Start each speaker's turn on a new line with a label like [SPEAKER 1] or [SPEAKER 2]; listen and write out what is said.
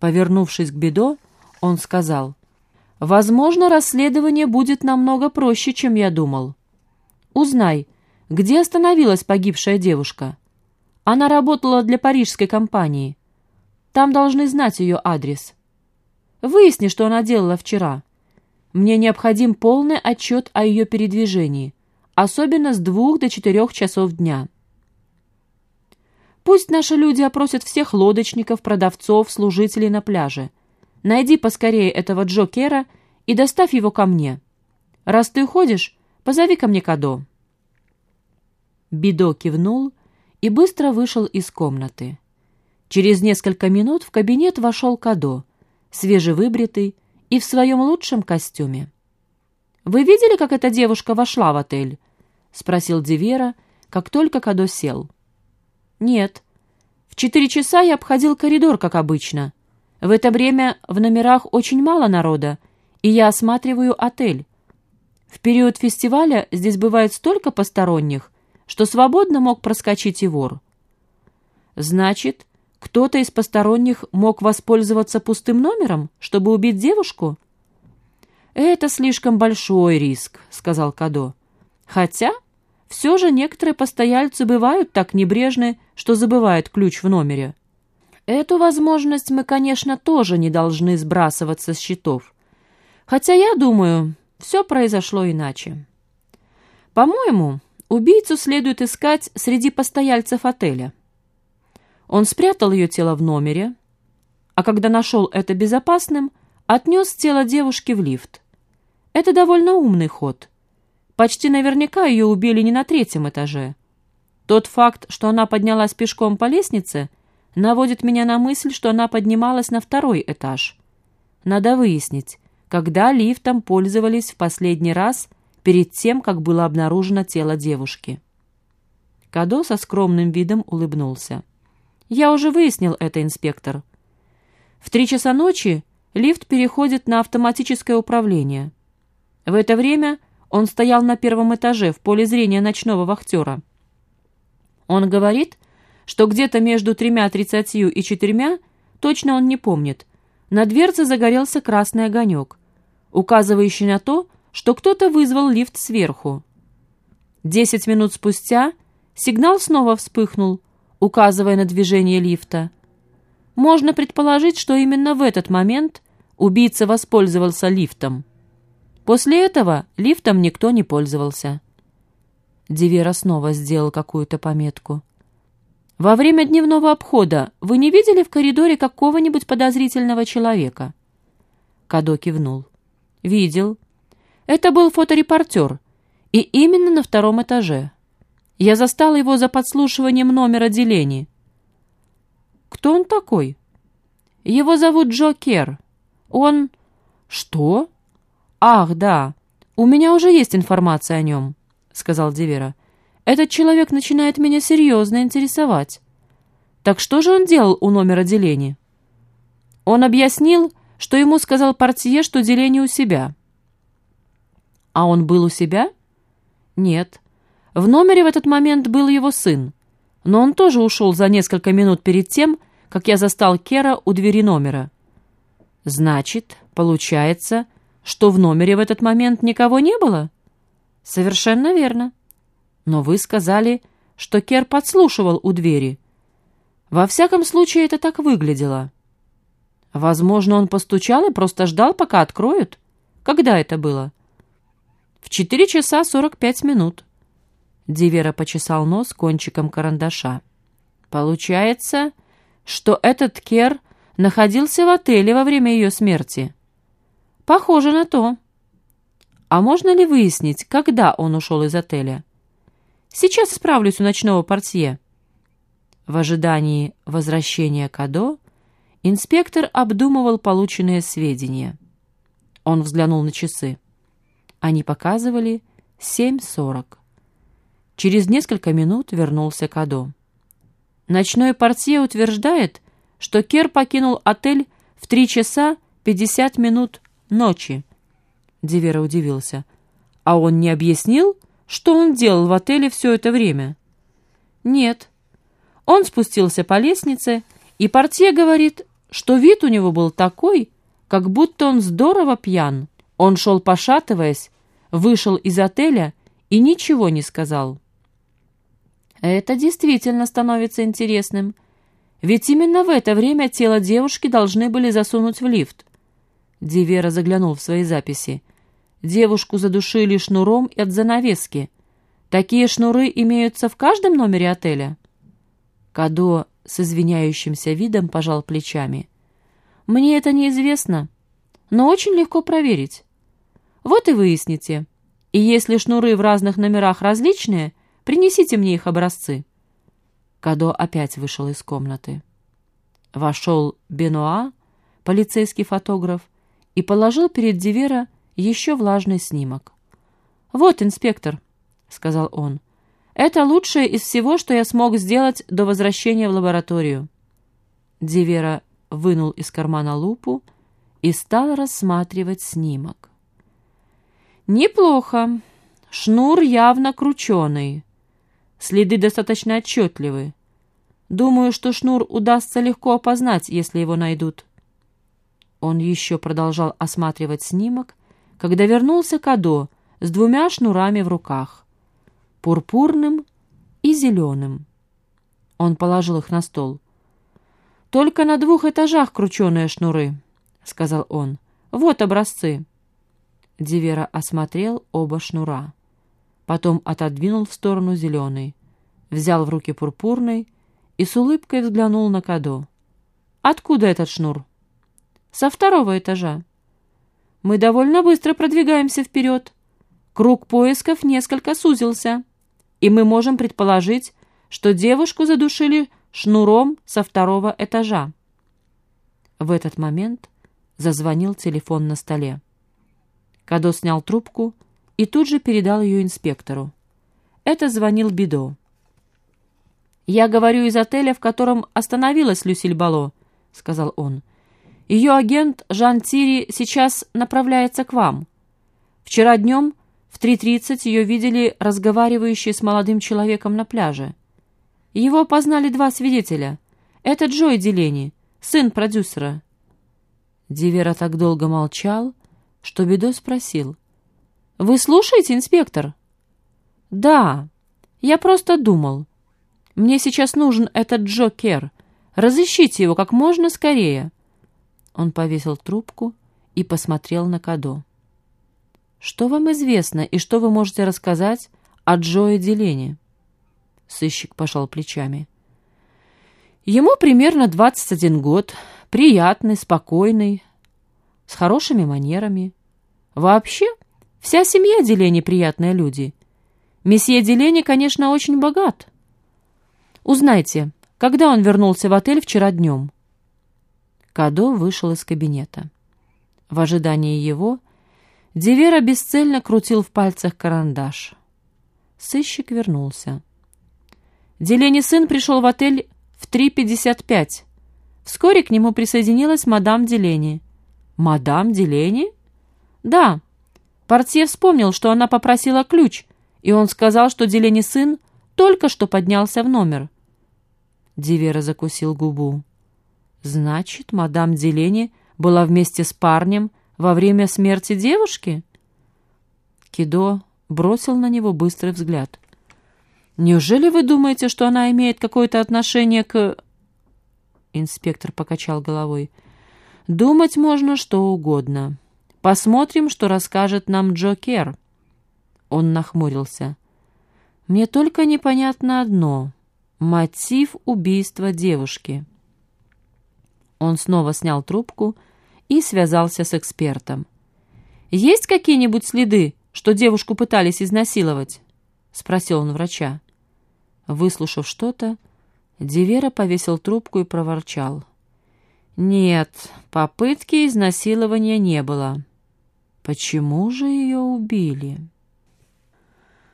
[SPEAKER 1] Повернувшись к Бедо, он сказал, «Возможно, расследование будет намного проще, чем я думал. Узнай, где остановилась погибшая девушка. Она работала для парижской компании. Там должны знать ее адрес. Выясни, что она делала вчера. Мне необходим полный отчет о ее передвижении, особенно с двух до четырех часов дня». Пусть наши люди опросят всех лодочников, продавцов, служителей на пляже. Найди поскорее этого Джо Кера и доставь его ко мне. Раз ты уходишь, позови ко мне Кадо». Бидо кивнул и быстро вышел из комнаты. Через несколько минут в кабинет вошел Кадо, свежевыбритый и в своем лучшем костюме. «Вы видели, как эта девушка вошла в отель?» — спросил Дивера, как только Кадо сел. «Нет. В четыре часа я обходил коридор, как обычно. В это время в номерах очень мало народа, и я осматриваю отель. В период фестиваля здесь бывает столько посторонних, что свободно мог проскочить и вор. Значит, кто-то из посторонних мог воспользоваться пустым номером, чтобы убить девушку? «Это слишком большой риск», — сказал Кадо. «Хотя все же некоторые постояльцы бывают так небрежны, что забывают ключ в номере. Эту возможность мы, конечно, тоже не должны сбрасывать со счетов. Хотя я думаю, все произошло иначе. По-моему, убийцу следует искать среди постояльцев отеля. Он спрятал ее тело в номере, а когда нашел это безопасным, отнес тело девушки в лифт. Это довольно умный ход — Почти наверняка ее убили не на третьем этаже. Тот факт, что она поднялась пешком по лестнице, наводит меня на мысль, что она поднималась на второй этаж. Надо выяснить, когда лифтом пользовались в последний раз перед тем, как было обнаружено тело девушки. Кадо со скромным видом улыбнулся. «Я уже выяснил это, инспектор. В три часа ночи лифт переходит на автоматическое управление. В это время он стоял на первом этаже, в поле зрения ночного вахтера. Он говорит, что где-то между тремя тридцатью и четырьмя, точно он не помнит, на дверце загорелся красный огонек, указывающий на то, что кто-то вызвал лифт сверху. Десять минут спустя сигнал снова вспыхнул, указывая на движение лифта. Можно предположить, что именно в этот момент убийца воспользовался лифтом. После этого лифтом никто не пользовался. Дивера снова сделал какую-то пометку. «Во время дневного обхода вы не видели в коридоре какого-нибудь подозрительного человека?» Кадо кивнул. «Видел. Это был фоторепортер, и именно на втором этаже. Я застал его за подслушиванием номера Делени». «Кто он такой?» «Его зовут Джо Кер. Он...» «Что?» «Ах, да, у меня уже есть информация о нем», — сказал Дивера. «Этот человек начинает меня серьезно интересовать. Так что же он делал у номера Делени?» Он объяснил, что ему сказал портье, что Делени у себя. «А он был у себя?» «Нет. В номере в этот момент был его сын, но он тоже ушел за несколько минут перед тем, как я застал Кера у двери номера». «Значит, получается, что в номере в этот момент никого не было? Совершенно верно. Но вы сказали, что Кер подслушивал у двери. Во всяком случае, это так выглядело. Возможно, он постучал и просто ждал, пока откроют. Когда это было? В четыре часа сорок пять минут. Дивера почесал нос кончиком карандаша. Получается, что этот Кер находился в отеле во время ее смерти. Похоже на то. А можно ли выяснить, когда он ушел из отеля? Сейчас справлюсь у ночного портье. В ожидании возвращения Кадо инспектор обдумывал полученные сведения. Он взглянул на часы. Они показывали 7.40. Через несколько минут вернулся Кадо. Ночной портье утверждает, что Кер покинул отель в 3 часа 50 минут ночи. Дивера удивился. А он не объяснил, что он делал в отеле все это время? Нет. Он спустился по лестнице, и портье говорит, что вид у него был такой, как будто он здорово пьян. Он шел пошатываясь, вышел из отеля и ничего не сказал. Это действительно становится интересным, ведь именно в это время тело девушки должны были засунуть в лифт. Дивера заглянул в свои записи. Девушку задушили шнуром от занавески. Такие шнуры имеются в каждом номере отеля? Кадо с извиняющимся видом пожал плечами. «Мне это неизвестно, но очень легко проверить. Вот и выясните. И если шнуры в разных номерах различные, принесите мне их образцы». Кадо опять вышел из комнаты. Вошел Бенуа, полицейский фотограф, и положил перед Дивера еще влажный снимок. «Вот, инспектор», — сказал он, — «это лучшее из всего, что я смог сделать до возвращения в лабораторию». Дивера вынул из кармана лупу и стал рассматривать снимок. «Неплохо. Шнур явно крученый. Следы достаточно отчетливы. Думаю, что шнур удастся легко опознать, если его найдут». Он еще продолжал осматривать снимок, когда вернулся Кадо с двумя шнурами в руках, пурпурным и зеленым. Он положил их на стол. «Только на двух этажах крученые шнуры», — сказал он. «Вот образцы». Дивера осмотрел оба шнура. Потом отодвинул в сторону зеленый, взял в руки пурпурный и с улыбкой взглянул на Кадо. «Откуда этот шнур?» «Со второго этажа». «Мы довольно быстро продвигаемся вперед. Круг поисков несколько сузился, и мы можем предположить, что девушку задушили шнуром со второго этажа». В этот момент зазвонил телефон на столе. Кадо снял трубку и тут же передал ее инспектору. Это звонил Бидо. «Я говорю из отеля, в котором остановилась Люсиль Бало», — сказал он. «Ее агент Жан Тири сейчас направляется к вам. Вчера днем в 3.30 ее видели разговаривающей с молодым человеком на пляже. Его опознали два свидетеля. Это Джой Делени, сын продюсера». Дивера так долго молчал, что Бидо спросил. «Вы слушаете, инспектор?» «Да, я просто думал. Мне сейчас нужен этот Джо Кер. Разыщите его как можно скорее». Он повесил трубку и посмотрел на Кадо. «Что вам известно и что вы можете рассказать о Джое Делене?» Сыщик пошел плечами. «Ему примерно 21 год, приятный, спокойный, с хорошими манерами. Вообще, вся семья Делени приятные люди. Месье Делени, конечно, очень богат. Узнайте, когда он вернулся в отель вчера днем?» Кадо вышел из кабинета. В ожидании его Дивера бесцельно крутил в пальцах карандаш. Сыщик вернулся. Делени сын пришел в отель в 3.55. Вскоре к нему присоединилась мадам Делени. «Мадам Делени?» «Да». Портье вспомнил, что она попросила ключ, и он сказал, что Делени сын только что поднялся в номер. Дивера закусил губу. «Значит, мадам Делени была вместе с парнем во время смерти девушки?» Кидо бросил на него быстрый взгляд. «Неужели вы думаете, что она имеет какое-то отношение к...» Инспектор покачал головой. «Думать можно что угодно. Посмотрим, что расскажет нам Джокер». Он нахмурился. «Мне только непонятно одно. Мотив убийства девушки. Он снова снял трубку и связался с экспертом. «Есть какие-нибудь следы, что девушку пытались изнасиловать?» — спросил он врача. Выслушав что-то, Дивера повесил трубку и проворчал. «Нет, попытки изнасилования не было. Почему же ее убили?»